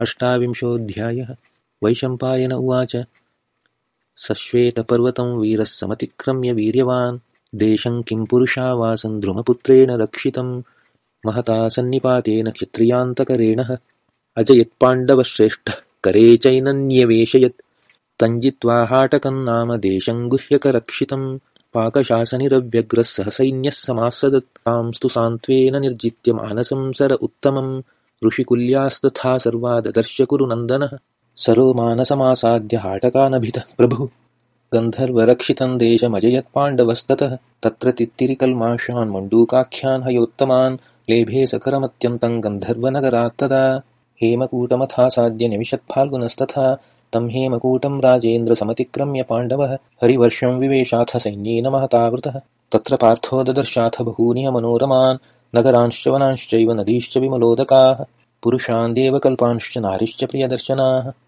अष्टाविंशोऽध्यायः। वैशम्पायन उवाच। सश्वेतपर्वतं वीरः समतिक्रम्य वीर्यवान् देशं किं पुरुषावासं द्रुमपुत्रेण रक्षितं महता सन्निपातेन क्षत्रियान्तकरेणः अजयत्पाण्डवश्रेष्ठः करे चैनन्यवेशयत् तञ्जित्वा हाटकं नाम देशं गुह्यकरक्षितं पाकशासनिरव्यग्रः सह सैन्यः समासदत् तांस्तु सान्त्वेन निर्जित्य मानसं सर उत्तमम् ऋषिकुल्यास्तथा सर्वा ददर्श कुरुनन्दनः सरो मानसमासाद्य हाटकानभितः प्रभुः। गन्धर्वरक्षितं देशमजयत्पाण्डवस्ततः तत्र तित्तिरिकल्माषान् मण्डूकाख्यान् हयोत्तमान् लेभे सखरमत्यन्तं गन्धर्वनगरात्तदा हेमकूटमथासाद्य निमिषत्फाल्गुनस्तथा तं हेमकूटं राजेन्द्रसमतिक्रम्य पाण्डवः हरिवर्षं विवेशाथ सैन्येन महतावृतः तत्र पार्थो ददर्शाथ बहूनि मनोरमान् नगरांश्च वनांश्चैव नदीश्च विमलोदकाः पुरुषान् देवकल्पांश्च नारीश्च प्रियदर्शनाः